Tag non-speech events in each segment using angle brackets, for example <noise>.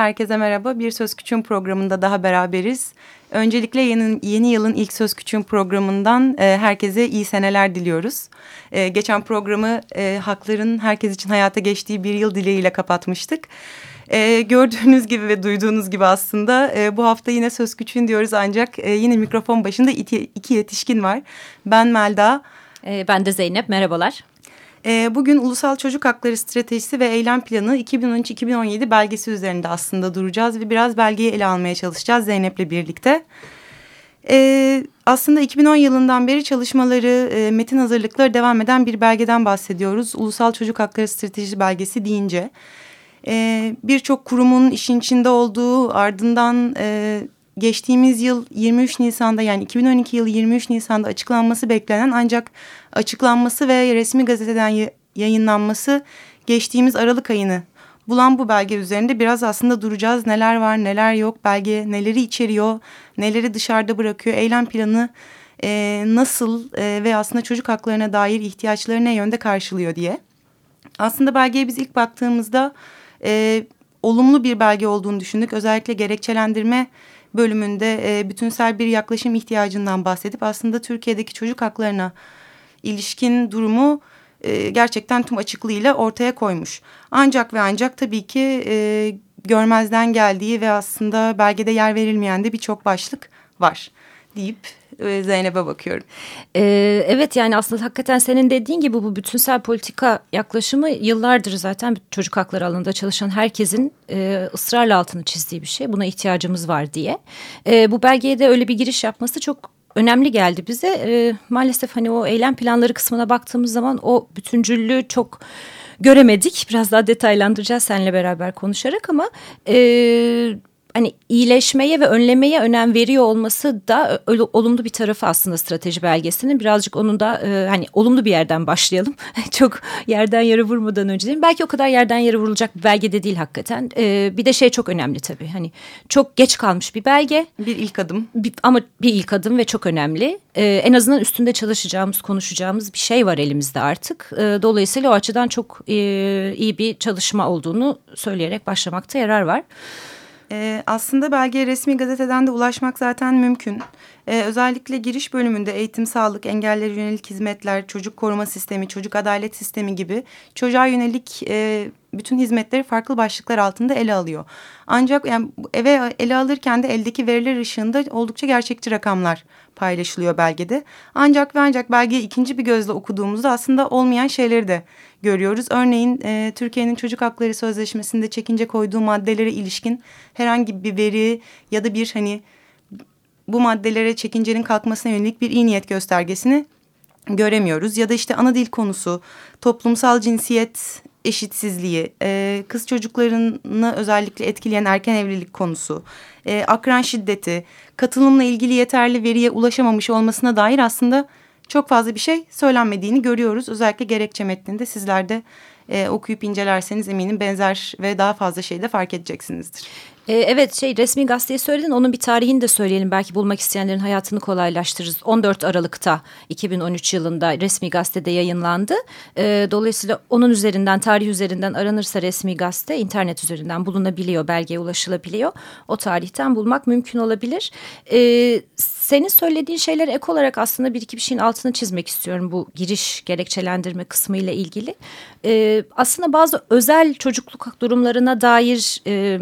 Herkese merhaba. Bir Söz Küçüğün programında daha beraberiz. Öncelikle yeni, yeni yılın ilk Söz Küçüğün programından e, herkese iyi seneler diliyoruz. E, geçen programı e, hakların herkes için hayata geçtiği bir yıl dileğiyle kapatmıştık. E, gördüğünüz gibi ve duyduğunuz gibi aslında e, bu hafta yine Söz Küçüğün diyoruz ancak e, yine mikrofon başında iki, iki yetişkin var. Ben Melda. E, ben de Zeynep, merhabalar. E, bugün Ulusal Çocuk Hakları Stratejisi ve Eylem Planı 2013-2017 belgesi üzerinde aslında duracağız ve biraz belgeyi ele almaya çalışacağız Zeynep'le birlikte. E, aslında 2010 yılından beri çalışmaları, e, metin hazırlıkları devam eden bir belgeden bahsediyoruz. Ulusal Çocuk Hakları Stratejisi belgesi deyince. E, Birçok kurumun işin içinde olduğu ardından... E, geçtiğimiz yıl 23 Nisan'da yani 2012 yılı 23 Nisan'da açıklanması beklenen ancak açıklanması ve resmi gazeteden yayınlanması geçtiğimiz Aralık ayını bulan bu belge üzerinde biraz aslında duracağız. Neler var neler yok belge neleri içeriyor neleri dışarıda bırakıyor eylem planı e, nasıl e, ve aslında çocuk haklarına dair ihtiyaçları ne yönde karşılıyor diye. Aslında belgeye biz ilk baktığımızda e, olumlu bir belge olduğunu düşündük. Özellikle gerekçelendirme bölümünde e, bütünsel bir yaklaşım ihtiyacından bahsedip aslında Türkiye'deki çocuk haklarına ilişkin durumu e, gerçekten tüm açıklığıyla ortaya koymuş. Ancak ve ancak tabii ki e, görmezden geldiği ve aslında belgede yer verilmeyen de birçok başlık var deyip e, Zeynep'e bakıyorum. Ee, evet yani aslında hakikaten senin dediğin gibi bu bütünsel politika yaklaşımı yıllardır zaten çocuk hakları alanında çalışan herkesin e, ısrarla altını çizdiği bir şey. Buna ihtiyacımız var diye. E, bu belgeye de öyle bir giriş yapması çok önemli geldi bize. E, maalesef hani o eylem planları kısmına baktığımız zaman o bütüncüllüğü çok göremedik. Biraz daha detaylandıracağız seninle beraber konuşarak ama... E, hani iyileşmeye ve önlemeye önem veriyor olması da olumlu bir tarafı aslında strateji belgesinin. Birazcık onun da e, hani olumlu bir yerden başlayalım. <laughs> çok yerden yere vurmadan önce değil Belki o kadar yerden yere vurulacak bir belge de değil hakikaten. E, bir de şey çok önemli tabii. Hani çok geç kalmış bir belge. Bir ilk adım. Bir, ama bir ilk adım ve çok önemli. E, en azından üstünde çalışacağımız, konuşacağımız bir şey var elimizde artık. E, dolayısıyla o açıdan çok e, iyi bir çalışma olduğunu söyleyerek başlamakta yarar var. Ee, aslında belgeye resmi gazeteden de ulaşmak zaten mümkün. Ee, özellikle giriş bölümünde eğitim, sağlık, engellere yönelik hizmetler, çocuk koruma sistemi, çocuk adalet sistemi gibi çocuğa yönelik e, bütün hizmetleri farklı başlıklar altında ele alıyor. Ancak yani eve ele alırken de eldeki veriler ışığında oldukça gerçekçi rakamlar paylaşılıyor belgede. Ancak ve ancak belgeyi ikinci bir gözle okuduğumuzda aslında olmayan şeyleri de görüyoruz. Örneğin e, Türkiye'nin Çocuk Hakları Sözleşmesi'nde çekince koyduğu maddelere ilişkin herhangi bir veri ya da bir hani bu maddelere çekincenin kalkmasına yönelik bir iyi niyet göstergesini göremiyoruz. Ya da işte ana dil konusu, toplumsal cinsiyet eşitsizliği, e, kız çocuklarını özellikle etkileyen erken evlilik konusu, e, akran şiddeti, katılımla ilgili yeterli veriye ulaşamamış olmasına dair aslında çok fazla bir şey söylenmediğini görüyoruz. Özellikle gerekçe metninde sizler de e, okuyup incelerseniz eminim benzer ve daha fazla şey de fark edeceksinizdir. E, evet şey resmi gazeteyi söyledin onun bir tarihini de söyleyelim belki bulmak isteyenlerin hayatını kolaylaştırırız. 14 Aralık'ta 2013 yılında resmi gazetede yayınlandı. E, dolayısıyla onun üzerinden tarih üzerinden aranırsa resmi gazete internet üzerinden bulunabiliyor belgeye ulaşılabiliyor. O tarihten bulmak mümkün olabilir. E, senin söylediğin şeyler ek olarak aslında bir iki bir şeyin altını çizmek istiyorum bu giriş gerekçelendirme kısmı ile ilgili. E, aslında bazı özel çocukluk durumlarına dair e,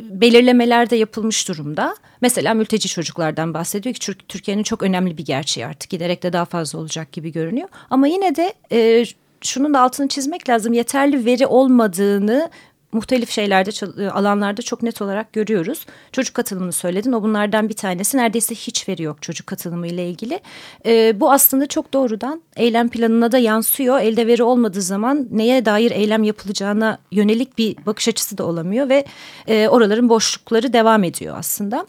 belirlemeler de yapılmış durumda. Mesela mülteci çocuklardan bahsediyor ki Türkiye'nin çok önemli bir gerçeği artık giderek de daha fazla olacak gibi görünüyor. Ama yine de e, şunun da altını çizmek lazım yeterli veri olmadığını muhtelif şeylerde alanlarda çok net olarak görüyoruz. Çocuk katılımını söyledin. O bunlardan bir tanesi. Neredeyse hiç veri yok çocuk katılımı ile ilgili. E, bu aslında çok doğrudan eylem planına da yansıyor. Elde veri olmadığı zaman neye dair eylem yapılacağına yönelik bir bakış açısı da olamıyor ve e, oraların boşlukları devam ediyor aslında.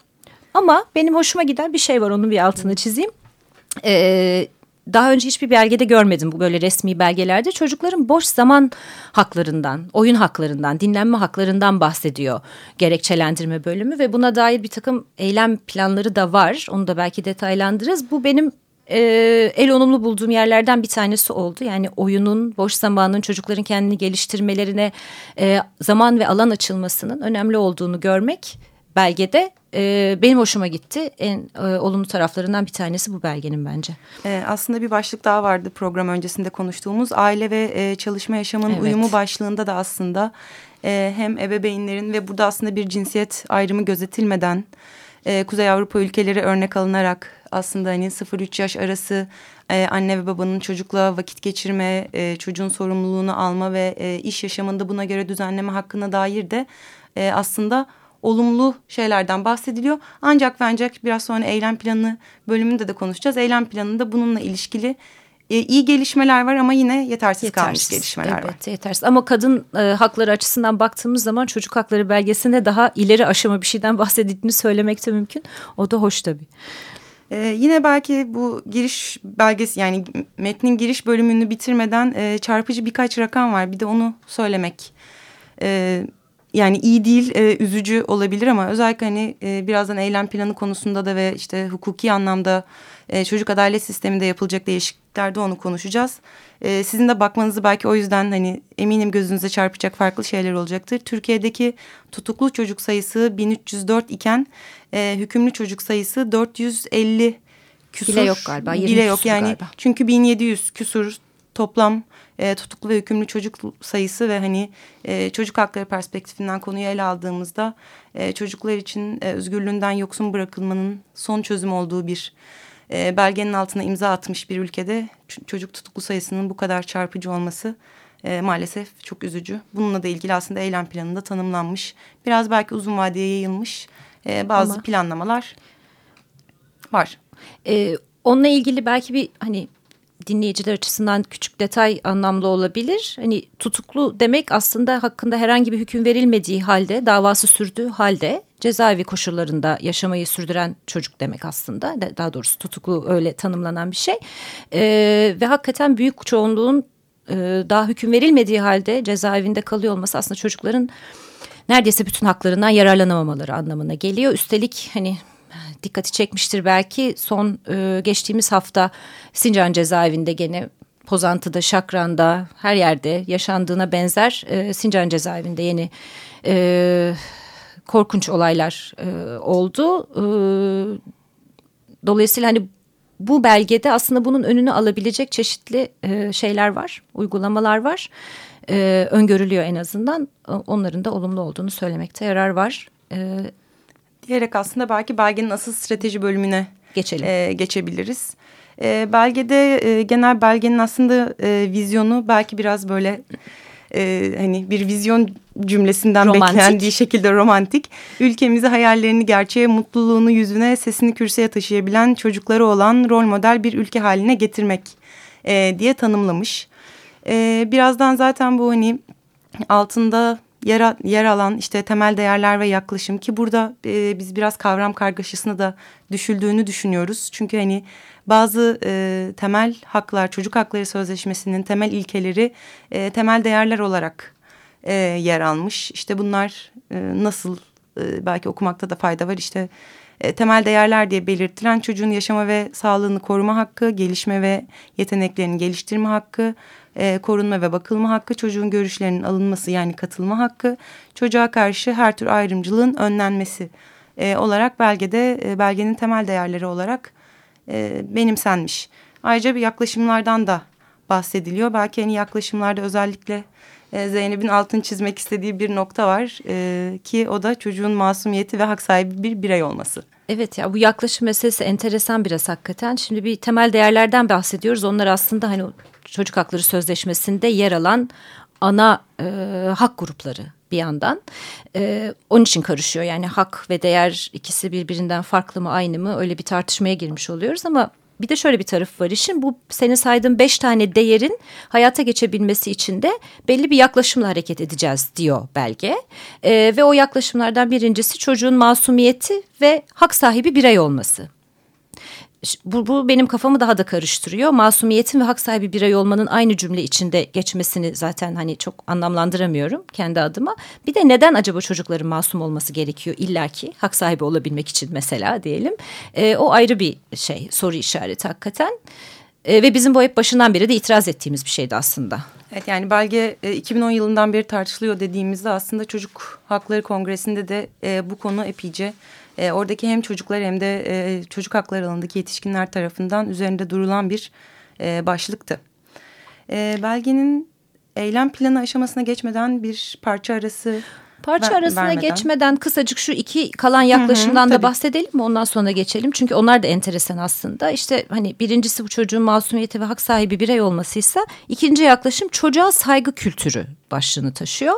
Ama benim hoşuma giden bir şey var onun bir altını çizeyim. Ee, daha önce hiçbir belgede görmedim bu böyle resmi belgelerde. Çocukların boş zaman haklarından, oyun haklarından, dinlenme haklarından bahsediyor gerekçelendirme bölümü ve buna dair bir takım eylem planları da var. Onu da belki detaylandırırız. Bu benim e, el onumlu bulduğum yerlerden bir tanesi oldu. Yani oyunun, boş zamanın çocukların kendini geliştirmelerine e, zaman ve alan açılmasının önemli olduğunu görmek belgede e, benim hoşuma gitti. En e, olumlu taraflarından bir tanesi bu belgenin bence. E, aslında bir başlık daha vardı program öncesinde konuştuğumuz. Aile ve e, çalışma yaşamın evet. uyumu başlığında da aslında e, hem ebeveynlerin ve burada aslında bir cinsiyet ayrımı gözetilmeden... E, Kuzey Avrupa ülkeleri örnek alınarak aslında hani 0-3 yaş arası e, anne ve babanın çocukla vakit geçirme, e, çocuğun sorumluluğunu alma ve e, iş yaşamında buna göre düzenleme hakkına dair de e, aslında olumlu şeylerden bahsediliyor. Ancak ve ancak biraz sonra eylem planı bölümünde de konuşacağız. Eylem planında bununla ilişkili e, iyi gelişmeler var ama yine yetersiz, yetersiz kalmış gelişmeler evet, var. Yetersiz ama kadın e, hakları açısından baktığımız zaman çocuk hakları belgesinde daha ileri aşama bir şeyden bahsedildiğini söylemek de mümkün. O da hoş tabii. Ee, yine belki bu giriş belgesi yani metnin giriş bölümünü bitirmeden e, çarpıcı birkaç rakam var. Bir de onu söylemek e, yani iyi değil e, üzücü olabilir ama özellikle hani e, birazdan eylem planı konusunda da ve işte hukuki anlamda e, çocuk adalet sisteminde yapılacak değişikliklerde onu konuşacağız. E, sizin de bakmanızı belki o yüzden hani eminim gözünüze çarpacak farklı şeyler olacaktır. Türkiye'deki tutuklu çocuk sayısı 1304 iken e, hükümlü çocuk sayısı 450 küsur. Bile yok galiba. Bile yok yani galiba. çünkü 1700 küsur toplam e, tutuklu ve hükümlü çocuk sayısı ve hani e, çocuk hakları perspektifinden konuyu ele aldığımızda e, çocuklar için e, özgürlüğünden yoksun bırakılmanın son çözüm olduğu bir e, belgenin altına imza atmış bir ülkede çocuk tutuklu sayısının bu kadar çarpıcı olması e, maalesef çok üzücü. Bununla da ilgili aslında eylem planında tanımlanmış. Biraz belki uzun vadeye yayılmış e, bazı Ama... planlamalar var. E, onunla ilgili belki bir hani dinleyiciler açısından küçük detay anlamlı olabilir. Hani tutuklu demek aslında hakkında herhangi bir hüküm verilmediği halde davası sürdüğü halde cezaevi koşullarında yaşamayı sürdüren çocuk demek aslında. Daha doğrusu tutuklu öyle tanımlanan bir şey. Ee, ve hakikaten büyük çoğunluğun e, daha hüküm verilmediği halde cezaevinde kalıyor olması aslında çocukların neredeyse bütün haklarından yararlanamamaları anlamına geliyor. Üstelik hani dikkati çekmiştir belki. Son e, geçtiğimiz hafta Sincan cezaevinde gene Pozantı'da, Şakran'da her yerde yaşandığına benzer e, Sincan cezaevinde yeni e, korkunç olaylar e, oldu. E, dolayısıyla hani bu belgede aslında bunun önünü alabilecek çeşitli e, şeyler var, uygulamalar var. E, öngörülüyor en azından. Onların da olumlu olduğunu söylemekte yarar var. E, diyerek aslında belki belgenin asıl strateji bölümüne Geçelim. E, geçebiliriz. E, belgede e, genel belgenin aslında e, vizyonu belki biraz böyle e, hani bir vizyon cümlesinden romantik. beklendiği şekilde romantik. Ülkemizi hayallerini gerçeğe, mutluluğunu yüzüne, sesini kürsüye taşıyabilen çocukları olan rol model bir ülke haline getirmek e, diye tanımlamış. E, birazdan zaten bu hani altında yer, yer alan işte temel değerler ve yaklaşım ki burada e, biz biraz kavram kargaşasına da düşüldüğünü düşünüyoruz. Çünkü hani bazı e, temel haklar çocuk hakları sözleşmesinin temel ilkeleri e, temel değerler olarak e, yer almış. İşte bunlar e, nasıl e, belki okumakta da fayda var işte e, temel değerler diye belirtilen çocuğun yaşama ve sağlığını koruma hakkı, gelişme ve yeteneklerini geliştirme hakkı, e, korunma ve bakılma hakkı, çocuğun görüşlerinin alınması yani katılma hakkı, çocuğa karşı her tür ayrımcılığın önlenmesi e, olarak belgede e, belgenin temel değerleri olarak e, benimsenmiş. Ayrıca bir yaklaşımlardan da bahsediliyor. Belki hani yaklaşımlarda özellikle e, Zeynep'in altını çizmek istediği bir nokta var e, ki o da çocuğun masumiyeti ve hak sahibi bir birey olması. Evet ya bu yaklaşım meselesi enteresan biraz hakikaten. Şimdi bir temel değerlerden bahsediyoruz. Onlar aslında hani çocuk hakları sözleşmesinde yer alan ana e, hak grupları bir yandan. Ee, onun için karışıyor yani hak ve değer ikisi birbirinden farklı mı aynı mı öyle bir tartışmaya girmiş oluyoruz ama bir de şöyle bir taraf var işin bu senin saydığın beş tane değerin hayata geçebilmesi için de belli bir yaklaşımla hareket edeceğiz diyor belge. Ee, ve o yaklaşımlardan birincisi çocuğun masumiyeti ve hak sahibi birey olması bu, bu benim kafamı daha da karıştırıyor. Masumiyetin ve hak sahibi birey olmanın aynı cümle içinde geçmesini zaten hani çok anlamlandıramıyorum kendi adıma. Bir de neden acaba çocukların masum olması gerekiyor illaki hak sahibi olabilmek için mesela diyelim. E, o ayrı bir şey soru işareti hakikaten. E, ve bizim bu hep başından beri de itiraz ettiğimiz bir şeydi aslında. Evet yani belge e, 2010 yılından beri tartışılıyor dediğimizde aslında Çocuk Hakları Kongresi'nde de e, bu konu epeyce e, oradaki hem çocuklar hem de e, çocuk hakları alanındaki yetişkinler tarafından üzerinde durulan bir e, başlıktı. E, belgenin eylem planı aşamasına geçmeden bir parça arası Parça ver, arasına vermeden. geçmeden kısacık şu iki kalan yaklaşımdan hı hı, da bahsedelim mi? Ondan sonra geçelim. Çünkü onlar da enteresan aslında. İşte hani birincisi bu çocuğun masumiyeti ve hak sahibi birey olmasıysa ikinci yaklaşım çocuğa saygı kültürü başlığını taşıyor.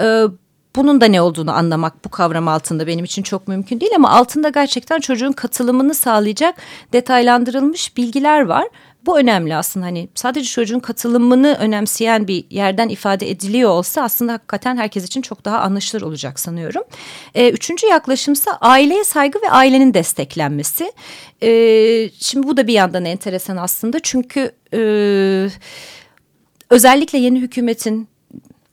Ee, bunun da ne olduğunu anlamak bu kavram altında benim için çok mümkün değil ama altında gerçekten çocuğun katılımını sağlayacak detaylandırılmış bilgiler var. Bu önemli aslında hani sadece çocuğun katılımını önemseyen bir yerden ifade ediliyor olsa aslında hakikaten herkes için çok daha anlaşılır olacak sanıyorum. Ee, üçüncü yaklaşımsa aileye saygı ve ailenin desteklenmesi. Ee, şimdi bu da bir yandan enteresan aslında çünkü e, özellikle yeni hükümetin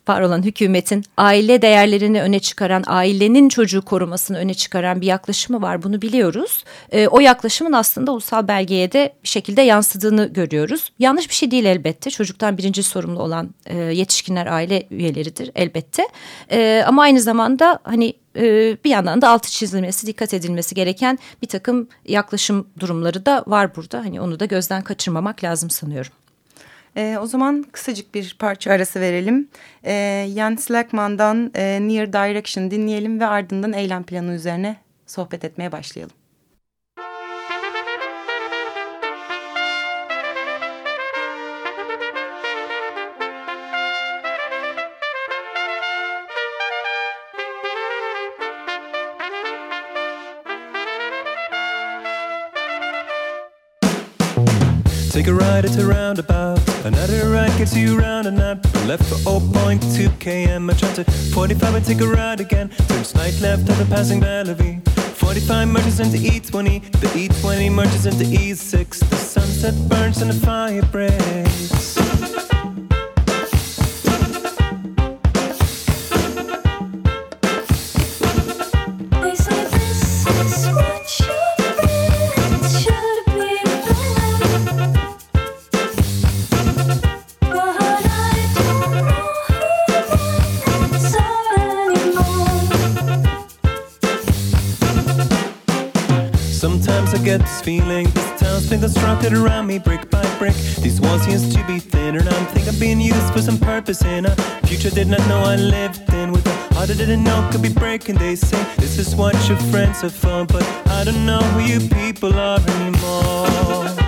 var olan hükümetin aile değerlerini öne çıkaran, ailenin çocuğu korumasını öne çıkaran bir yaklaşımı var. Bunu biliyoruz. E, o yaklaşımın aslında ulusal belgeye de bir şekilde yansıdığını görüyoruz. Yanlış bir şey değil elbette. Çocuktan birinci sorumlu olan e, yetişkinler aile üyeleridir elbette. E, ama aynı zamanda hani e, bir yandan da altı çizilmesi, dikkat edilmesi gereken bir takım yaklaşım durumları da var burada. Hani onu da gözden kaçırmamak lazım sanıyorum. E, o zaman kısacık bir parça arası verelim. E, Jens Lackman'dan e, Near Direction dinleyelim ve ardından eylem planı üzerine sohbet etmeye başlayalım. Take a ride at a roundabout. Another ride gets you round and up. Left for 0.2 km. I try to 45 and take a ride again. Turn slight left at the passing Bellevue. 45 merges into E20. The E20 merges into E6. The sunset burns and the fire breaks. Get this feeling. This town's been constructed around me brick by brick. These walls used to be thinner. Now I'm think I'm being used for some purpose in a future did not know I lived in. With a heart I didn't know could be breaking. They say this is what your friends are for, but I don't know who you people are anymore.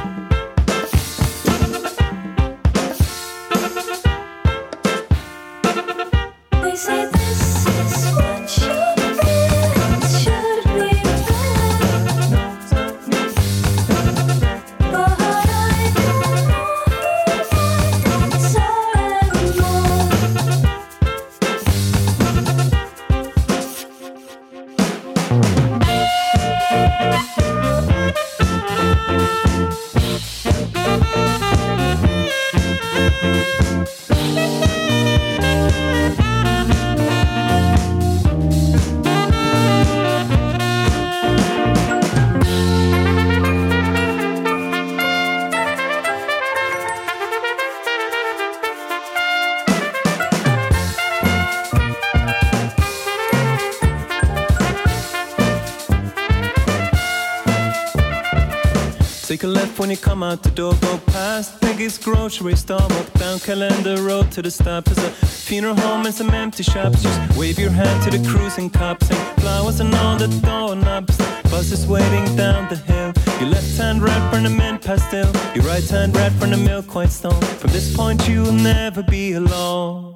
When you come out the door, go past Peggy's grocery store, walk down Calendar Road to the stop. There's a funeral home and some empty shops. Just wave your hand to the cruising cops and flowers and all the doorknobs. Bus waiting down the hill. Your left hand red from the mint pastel, your right hand red from the milk white stone. From this point you'll never be alone.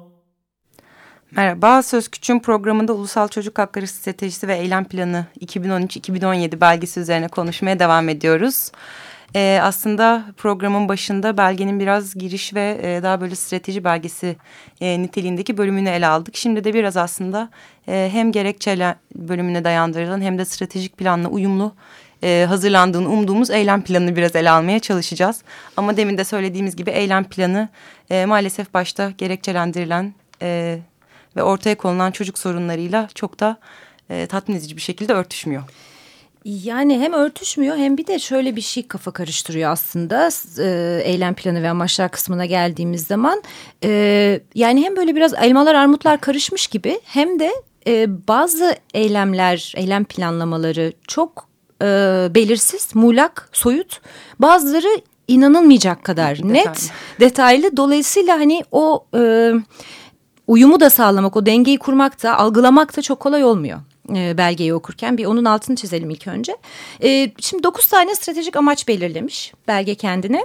Merhaba, Söz Küçüğün programında Ulusal Çocuk Hakları Stratejisi ve Eylem Planı 2013-2017 belgesi üzerine konuşmaya devam ediyoruz. Ee, aslında programın başında belgenin biraz giriş ve e, daha böyle strateji belgesi e, niteliğindeki bölümünü ele aldık. Şimdi de biraz aslında e, hem gerekçeler bölümüne dayandırılan hem de stratejik planla uyumlu e, hazırlandığını umduğumuz eylem planını biraz ele almaya çalışacağız. Ama demin de söylediğimiz gibi eylem planı e, maalesef başta gerekçelendirilen e, ve ortaya konulan çocuk sorunlarıyla çok da e, tatmin edici bir şekilde örtüşmüyor. Yani hem örtüşmüyor hem bir de şöyle bir şey kafa karıştırıyor aslında e, eylem planı ve amaçlar kısmına geldiğimiz zaman. E, yani hem böyle biraz elmalar armutlar karışmış gibi hem de e, bazı eylemler, eylem planlamaları çok e, belirsiz, muğlak, soyut. Bazıları inanılmayacak kadar detaylı. net, detaylı. Dolayısıyla hani o e, uyumu da sağlamak, o dengeyi kurmak da, algılamak da çok kolay olmuyor e, belgeyi okurken bir onun altını çizelim ilk önce. E, şimdi dokuz tane stratejik amaç belirlemiş belge kendine.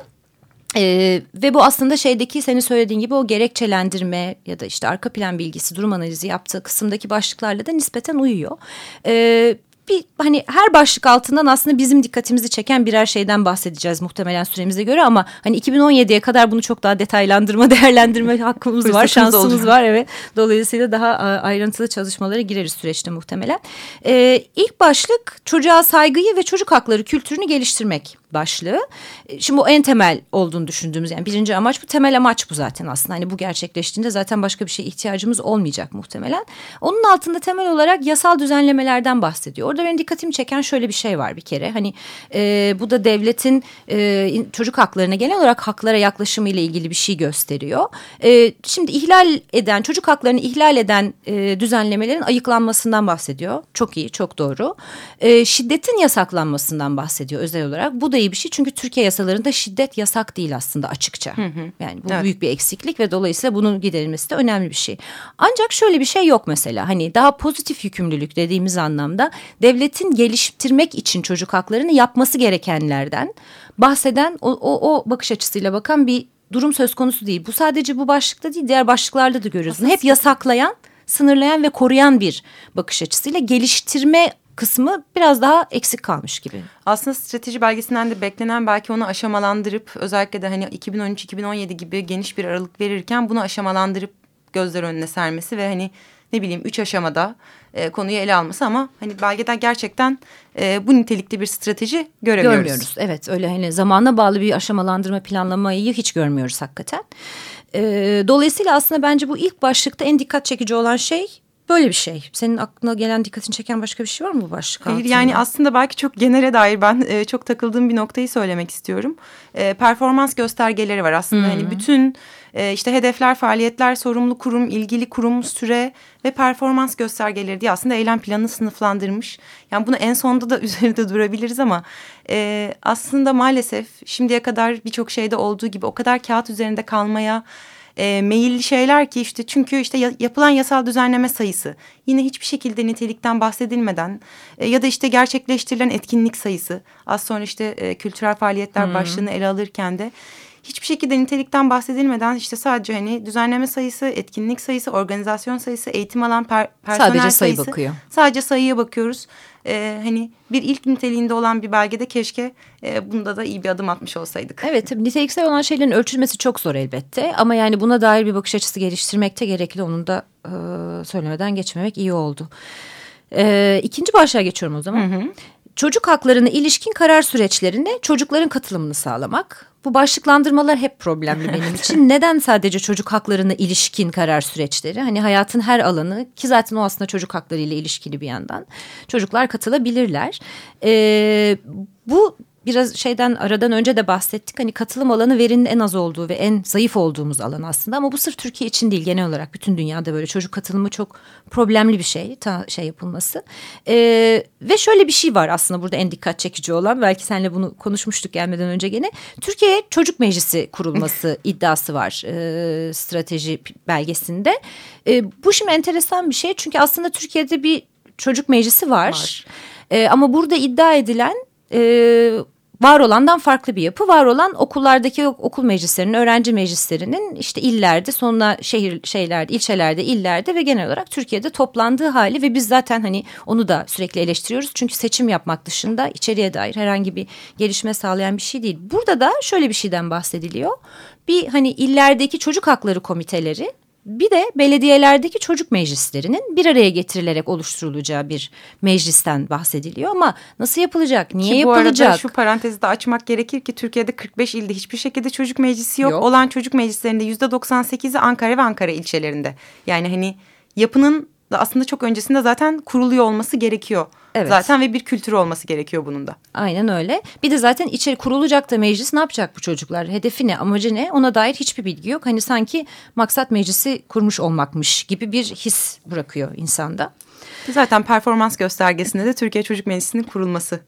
Ee, ve bu aslında şeydeki senin söylediğin gibi o gerekçelendirme ya da işte arka plan bilgisi durum analizi yaptığı kısımdaki başlıklarla da nispeten uyuyor. Ee, bir hani her başlık altından aslında bizim dikkatimizi çeken birer şeyden bahsedeceğiz muhtemelen süremize göre ama hani 2017'ye kadar bunu çok daha detaylandırma <laughs> değerlendirme hakkımız var şansımız olacak. var evet dolayısıyla daha ayrıntılı çalışmalara gireriz süreçte muhtemelen. Ee, ilk başlık çocuğa saygıyı ve çocuk hakları kültürünü geliştirmek başlığı. E, şimdi o en temel olduğunu düşündüğümüz yani birinci amaç bu temel amaç bu zaten aslında. Hani bu gerçekleştiğinde zaten başka bir şeye ihtiyacımız olmayacak muhtemelen. Onun altında temel olarak yasal düzenlemelerden bahsediyor. Orada benim dikkatimi çeken şöyle bir şey var bir kere. Hani e, bu da devletin e, çocuk haklarına genel olarak haklara yaklaşımı ile ilgili bir şey gösteriyor. E, şimdi ihlal eden çocuk haklarını ihlal eden e, düzenlemelerin ayıklanmasından bahsediyor. Çok iyi çok doğru. E, şiddetin yasaklanmasından bahsediyor özel olarak. Bu da da iyi bir şey çünkü Türkiye yasalarında şiddet yasak değil aslında açıkça. Hı hı. Yani bu evet. büyük bir eksiklik ve dolayısıyla bunun giderilmesi de önemli bir şey. Ancak şöyle bir şey yok mesela hani daha pozitif yükümlülük dediğimiz anlamda devletin geliştirmek için çocuk haklarını yapması gerekenlerden bahseden o, o, o bakış açısıyla bakan bir durum söz konusu değil. Bu sadece bu başlıkta değil diğer başlıklarda da görüyorsun. Hep yasaklayan sınırlayan ve koruyan bir bakış açısıyla geliştirme kısmı biraz daha eksik kalmış gibi. Aslında strateji belgesinden de beklenen belki onu aşamalandırıp özellikle de hani 2013-2017 gibi geniş bir aralık verirken bunu aşamalandırıp gözler önüne sermesi ve hani ne bileyim üç aşamada e, konuyu ele alması ama hani belgeden gerçekten e, bu nitelikte bir strateji göremiyoruz. Görmüyoruz evet öyle hani zamana bağlı bir aşamalandırma planlamayı hiç görmüyoruz hakikaten. E, dolayısıyla aslında bence bu ilk başlıkta en dikkat çekici olan şey Böyle bir şey. Senin aklına gelen dikkatini çeken başka bir şey var mı bu başlık Hayır altında? yani aslında belki çok genere dair ben e, çok takıldığım bir noktayı söylemek istiyorum. E, performans göstergeleri var aslında. Hmm. Hani bütün e, işte hedefler, faaliyetler, sorumlu kurum, ilgili kurum, süre ve performans göstergeleri diye aslında eylem planını sınıflandırmış. Yani bunu en sonda da <laughs> üzerinde durabiliriz ama e, aslında maalesef şimdiye kadar birçok şeyde olduğu gibi o kadar kağıt üzerinde kalmaya e, meyilli şeyler ki işte çünkü işte yapılan yasal düzenleme sayısı yine hiçbir şekilde nitelikten bahsedilmeden e, ya da işte gerçekleştirilen etkinlik sayısı az sonra işte e, kültürel faaliyetler hmm. başlığını ele alırken de hiçbir şekilde nitelikten bahsedilmeden işte sadece hani düzenleme sayısı, etkinlik sayısı, organizasyon sayısı, eğitim alan per personel sadece sayı sayısı. bakıyor. Sadece sayıya bakıyoruz. Ee, hani bir ilk niteliğinde olan bir belgede keşke e, bunda da iyi bir adım atmış olsaydık. Evet tabii niteliksel olan şeylerin ölçülmesi çok zor elbette ama yani buna dair bir bakış açısı geliştirmekte gerekli onun da e, söylemeden geçmemek iyi oldu. E, ikinci başlığa geçiyorum o zaman. Hı hı. Çocuk haklarına ilişkin karar süreçlerine çocukların katılımını sağlamak. Bu başlıklandırmalar hep problemli benim için. Neden sadece çocuk haklarına ilişkin karar süreçleri? Hani hayatın her alanı ki zaten o aslında çocuk hakları ile ilişkili bir yandan. Çocuklar katılabilirler. Ee, bu biraz şeyden aradan önce de bahsettik. Hani katılım alanı verinin en az olduğu ve en zayıf olduğumuz alan aslında. Ama bu sırf Türkiye için değil genel olarak bütün dünyada böyle çocuk katılımı çok problemli bir şey. Ta şey yapılması. Ee, ve şöyle bir şey var aslında burada en dikkat çekici olan. Belki seninle bunu konuşmuştuk gelmeden önce gene. Türkiye Çocuk Meclisi kurulması <laughs> iddiası var e, strateji belgesinde. E, bu şimdi enteresan bir şey. Çünkü aslında Türkiye'de bir çocuk meclisi var. var. E, ama burada iddia edilen e, var olandan farklı bir yapı. Var olan okullardaki okul meclislerinin, öğrenci meclislerinin işte illerde, sonra şehir şeylerde, ilçelerde, illerde ve genel olarak Türkiye'de toplandığı hali ve biz zaten hani onu da sürekli eleştiriyoruz. Çünkü seçim yapmak dışında içeriye dair herhangi bir gelişme sağlayan bir şey değil. Burada da şöyle bir şeyden bahsediliyor. Bir hani illerdeki çocuk hakları komiteleri bir de belediyelerdeki çocuk meclislerinin bir araya getirilerek oluşturulacağı bir meclisten bahsediliyor ama nasıl yapılacak, niye ki yapılacak? Bu arada şu parantezi de açmak gerekir ki Türkiye'de 45 ilde hiçbir şekilde çocuk meclisi yok. Yok. Olan çocuk meclislerinde %98'i Ankara ve Ankara ilçelerinde. Yani hani yapının aslında çok öncesinde zaten kuruluyor olması gerekiyor. Evet. Zaten ve bir kültürü olması gerekiyor bunun da. Aynen öyle. Bir de zaten içeri kurulacak da meclis ne yapacak bu çocuklar? Hedefi ne, amacı ne? Ona dair hiçbir bilgi yok. Hani sanki maksat meclisi kurmuş olmakmış gibi bir his bırakıyor insanda. Zaten performans göstergesinde de Türkiye Çocuk Meclisi'nin kurulması.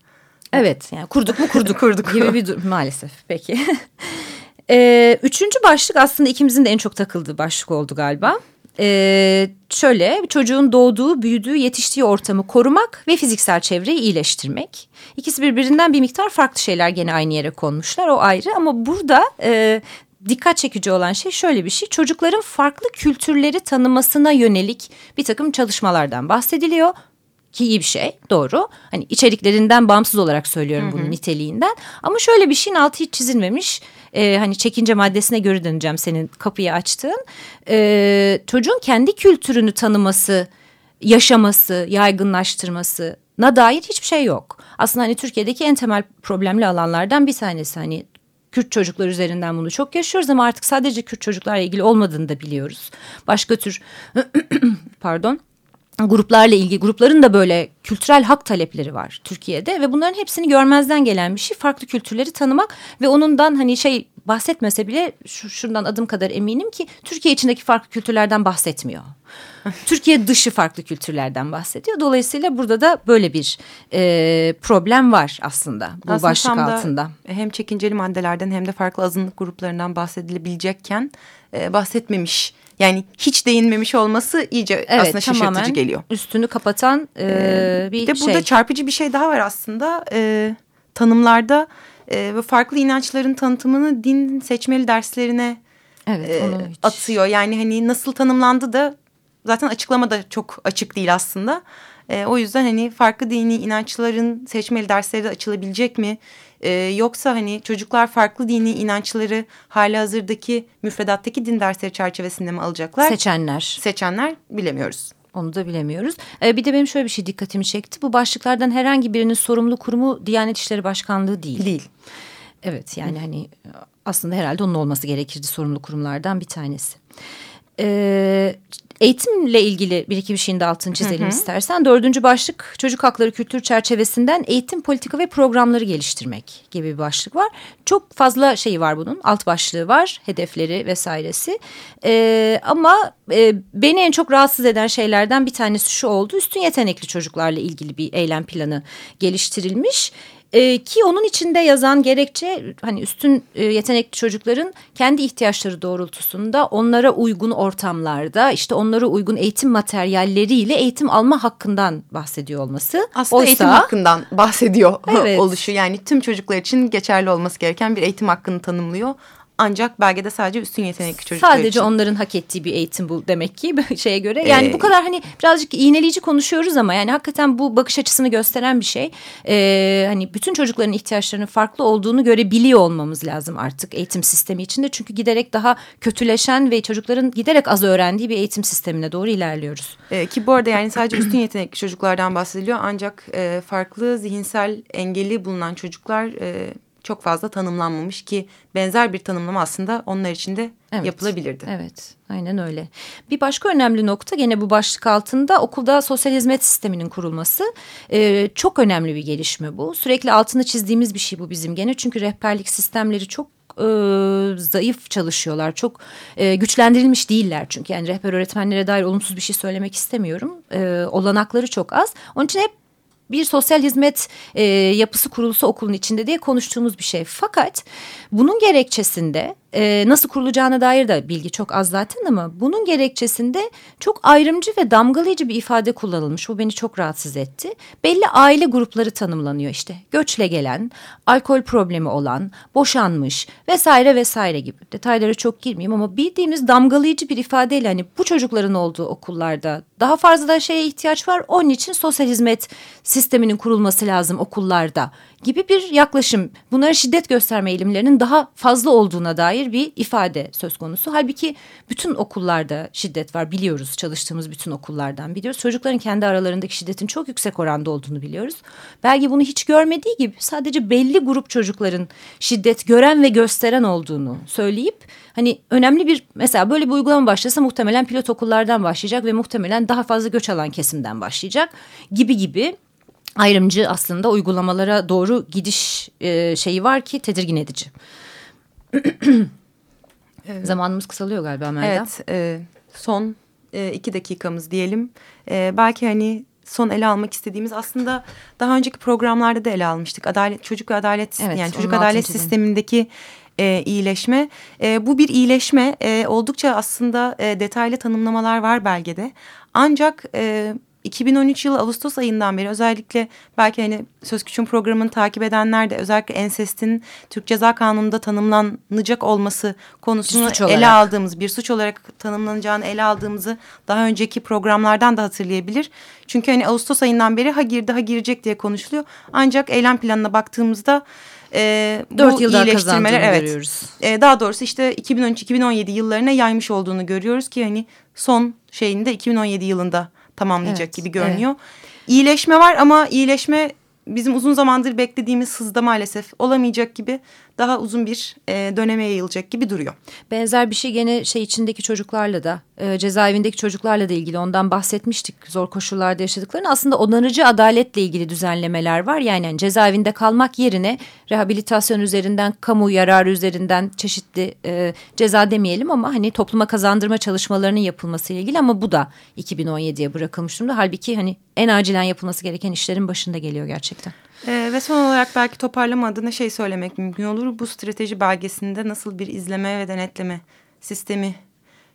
Evet yani kurduk mu kurduk, <laughs> Kurduk. gibi bir durum maalesef peki. <laughs> Ee, üçüncü başlık aslında ikimizin de en çok takıldığı başlık oldu galiba. Ee, şöyle çocuğun doğduğu, büyüdüğü, yetiştiği ortamı korumak ve fiziksel çevreyi iyileştirmek. İkisi birbirinden bir miktar farklı şeyler gene aynı yere konmuşlar o ayrı ama burada e, dikkat çekici olan şey şöyle bir şey. Çocukların farklı kültürleri tanımasına yönelik bir takım çalışmalardan bahsediliyor ki iyi bir şey doğru. Hani içeriklerinden bağımsız olarak söylüyorum bunun niteliğinden. Ama şöyle bir şeyin altı hiç çizilmemiş. Ee, hani çekince maddesine göre döneceğim senin kapıyı açtığın. Ee, çocuğun kendi kültürünü tanıması, yaşaması, yaygınlaştırması na dair hiçbir şey yok. Aslında hani Türkiye'deki en temel problemli alanlardan bir tanesi hani Kürt çocuklar üzerinden bunu çok yaşıyoruz ama artık sadece Kürt çocuklarla ilgili olmadığını da biliyoruz. Başka tür <clears throat> pardon gruplarla ilgili grupların da böyle kültürel hak talepleri var Türkiye'de ve bunların hepsini görmezden gelen bir şey farklı kültürleri tanımak ve onundan hani şey bahsetmese bile şu, şundan adım kadar eminim ki Türkiye içindeki farklı kültürlerden bahsetmiyor. <laughs> Türkiye dışı farklı kültürlerden bahsediyor. Dolayısıyla burada da böyle bir e, problem var aslında bu Aslında başlık altında. Hem çekinceli maddelerden hem de farklı azınlık gruplarından bahsedilebilecekken e, bahsetmemiş. Yani hiç değinmemiş olması iyice Evet aslında şaşırtıcı geliyor. üstünü kapatan e, bir Bir de burada şey. çarpıcı bir şey daha var aslında. E, tanımlarda e, ve farklı inançların tanıtımını din seçmeli derslerine evet, e, hiç- atıyor. Yani hani nasıl tanımlandı da zaten açıklama da çok açık değil aslında. E, o yüzden hani farklı dini inançların seçmeli dersleri de açılabilecek mi? E, yoksa hani çocuklar farklı dini inançları hali hazırdaki müfredattaki din dersleri çerçevesinde mi alacaklar? seçenler. Seçenler bilemiyoruz. Onu da bilemiyoruz. Ee, bir de benim şöyle bir şey dikkatimi çekti. Bu başlıklardan herhangi birinin sorumlu kurumu Diyanet İşleri Başkanlığı değil. Değil. Evet yani hani aslında herhalde onun olması gerekirdi sorumlu kurumlardan bir tanesi. Ee, eğitimle ilgili bir iki bir şeyin de altını çizelim istersen. Dördüncü başlık çocuk hakları kültür çerçevesinden eğitim politika ve programları geliştirmek gibi bir başlık var. Çok fazla şey var bunun alt başlığı var hedefleri vesairesi. Ee, ama e, beni en çok rahatsız eden şeylerden bir tanesi şu oldu. Üstün yetenekli çocuklarla ilgili bir eylem planı geliştirilmiş. Ee, ki onun içinde yazan gerekçe hani üstün e, yetenekli çocukların kendi ihtiyaçları doğrultusunda onlara uygun ortamlarda işte onlara uygun eğitim materyalleriyle eğitim alma hakkından bahsediyor olması. Aslında Oysa- eğitim hakkından bahsediyor Evet. <laughs> oluşu. Yani tüm çocuklar için geçerli olması gereken bir eğitim hakkını tanımlıyor. Ancak belgede sadece üstün yetenekli çocuklar Sadece için. onların hak ettiği bir eğitim bu demek ki <laughs> şeye göre. Yani Ee, bu kadar hani birazcık iğneleyici konuşuyoruz ama yani hakikaten bu bakış açısını gösteren bir şey. Ee, hani bütün çocukların ihtiyaçlarının farklı olduğunu görebiliyor olmamız lazım artık eğitim sistemi içinde. Çünkü giderek daha kötüleşen ve çocukların giderek az öğrendiği bir eğitim sistemine doğru ilerliyoruz. Ee, ki bu arada yani sadece üstün yetenekli çocuklardan bahsediliyor. Ancak e, farklı zihinsel engeli bulunan çocuklar e, çok fazla tanımlanmamış ki benzer bir tanımlama aslında onlar için de Evet. yapılabilirdi. Evet, aynen öyle. Bir başka önemli nokta gene bu başlık altında okulda sosyal hizmet sisteminin kurulması. Ee, çok önemli bir gelişme bu. Sürekli altını çizdiğimiz bir şey bu bizim gene. Çünkü rehberlik sistemleri çok e, zayıf çalışıyorlar. Çok e, güçlendirilmiş değiller çünkü. Yani rehber öğretmenlere dair olumsuz bir şey söylemek istemiyorum. E, olanakları çok az. Onun için hep bir sosyal hizmet e, yapısı kurulsa okulun içinde diye konuştuğumuz bir şey. Fakat bunun gerekçesinde e, nasıl kurulacağına dair de bilgi çok az zaten ama bunun gerekçesinde çok ayrımcı ve damgalayıcı bir ifade kullanılmış. Bu beni çok rahatsız etti. Belli aile grupları tanımlanıyor işte. Göçle gelen, alkol problemi olan, boşanmış vesaire vesaire gibi. Detaylara çok girmeyeyim ama bildiğimiz damgalayıcı bir ifadeyle hani bu çocukların olduğu okullarda daha fazla da şeye ihtiyaç var. Onun için sosyal hizmet sisteminin kurulması lazım okullarda gibi bir yaklaşım. Bunlara şiddet gösterme eğilimlerinin daha fazla olduğuna dair bir ifade söz konusu. Halbuki bütün okullarda şiddet var biliyoruz. Çalıştığımız bütün okullardan biliyoruz. Çocukların kendi aralarındaki şiddetin çok yüksek oranda olduğunu biliyoruz. Belki bunu hiç görmediği gibi sadece belli grup çocukların şiddet gören ve gösteren olduğunu söyleyip hani önemli bir mesela böyle bir uygulama başlasa muhtemelen pilot okullardan başlayacak ve muhtemelen daha fazla göç alan kesimden başlayacak gibi gibi ayrımcı aslında uygulamalara doğru gidiş e, şeyi var ki tedirgin edici. <clears throat> Zamanımız kısalıyor galiba Melda. Evet e, son e, iki dakikamız diyelim. E, belki hani son ele almak istediğimiz aslında daha önceki programlarda da ele almıştık. Adalet çocuk ve adalet evet, yani çocuk adalet sistemindeki e, iyileşme. E, bu bir iyileşme. E, oldukça aslında e, detaylı tanımlamalar var belgede. Ancak e, 2013 yılı Ağustos ayından beri özellikle belki hani Söz Küçüğün programını takip edenler de özellikle ensestin Türk Ceza Kanunu'nda tanımlanacak olması konusunu ele aldığımız bir suç olarak tanımlanacağını ele aldığımızı daha önceki programlardan da hatırlayabilir. Çünkü hani Ağustos ayından beri ha girdi ha girecek diye konuşuluyor. Ancak eylem planına baktığımızda e, bu yıl iyileştirmeler evet görüyoruz. E, daha doğrusu işte 2013-2017 yıllarına yaymış olduğunu görüyoruz ki hani son şeyinde 2017 yılında tamamlayacak evet, gibi görünüyor. Evet. İyileşme var ama iyileşme bizim uzun zamandır beklediğimiz hızda maalesef olamayacak gibi daha uzun bir e, döneme yayılacak gibi duruyor. Benzer bir şey gene şey içindeki çocuklarla da e, cezaevindeki çocuklarla da ilgili ondan bahsetmiştik zor koşullarda yaşadıklarını. Aslında onarıcı adaletle ilgili düzenlemeler var. Yani, yani cezaevinde kalmak yerine rehabilitasyon üzerinden, kamu yararı üzerinden çeşitli e, ceza demeyelim ama hani topluma kazandırma çalışmalarının yapılması ilgili ama bu da 2017'ye bırakılmış durumda. Halbuki hani en acilen yapılması gereken işlerin başında geliyor gerçekten. Ee, ve son olarak belki toparlama adına şey söylemek mümkün olur. Bu strateji belgesinde nasıl bir izleme ve denetleme sistemi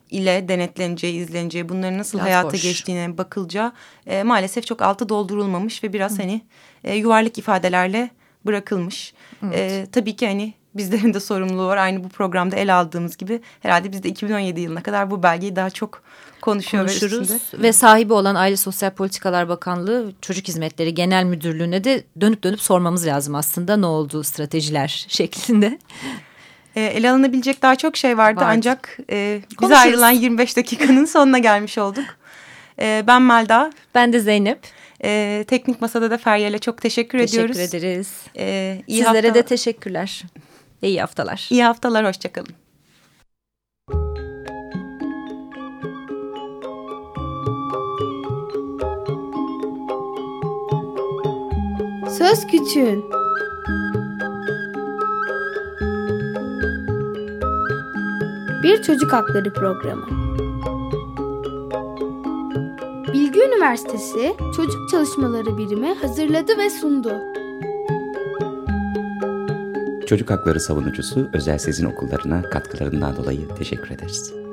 ile denetleneceği, izleneceği, bunların nasıl biraz hayata boş. geçtiğine bakılacağı e, maalesef çok altı doldurulmamış ve biraz Hı. hani e, yuvarlak ifadelerle bırakılmış. Evet. E, tabii ki hani bizlerin de sorumluluğu var. Aynı bu programda el aldığımız gibi herhalde biz de 2017 yılına kadar bu belgeyi daha çok konuşuyor konuşuruz. Ve, ve sahibi olan Aile Sosyal Politikalar Bakanlığı Çocuk Hizmetleri Genel Müdürlüğü'ne de dönüp dönüp sormamız lazım aslında ne oldu stratejiler <laughs> şeklinde. E, ele alınabilecek daha çok şey vardı, vardı. ancak e, bize ayrılan 25 dakikanın sonuna gelmiş olduk. E, ben Melda. Ben de Zeynep. E, teknik Masada da Feryal'e çok teşekkür, teşekkür ediyoruz. Teşekkür ederiz. E, iyi Sizlere hafta... de teşekkürler. İyi haftalar. İyi haftalar, hoşçakalın. Söz Küçüğün Bir Çocuk Hakları Programı Bilgi Üniversitesi Çocuk Çalışmaları Birimi hazırladı ve sundu. Çocuk Hakları Savunucusu Özel Sezin Okullarına katkılarından dolayı teşekkür ederiz.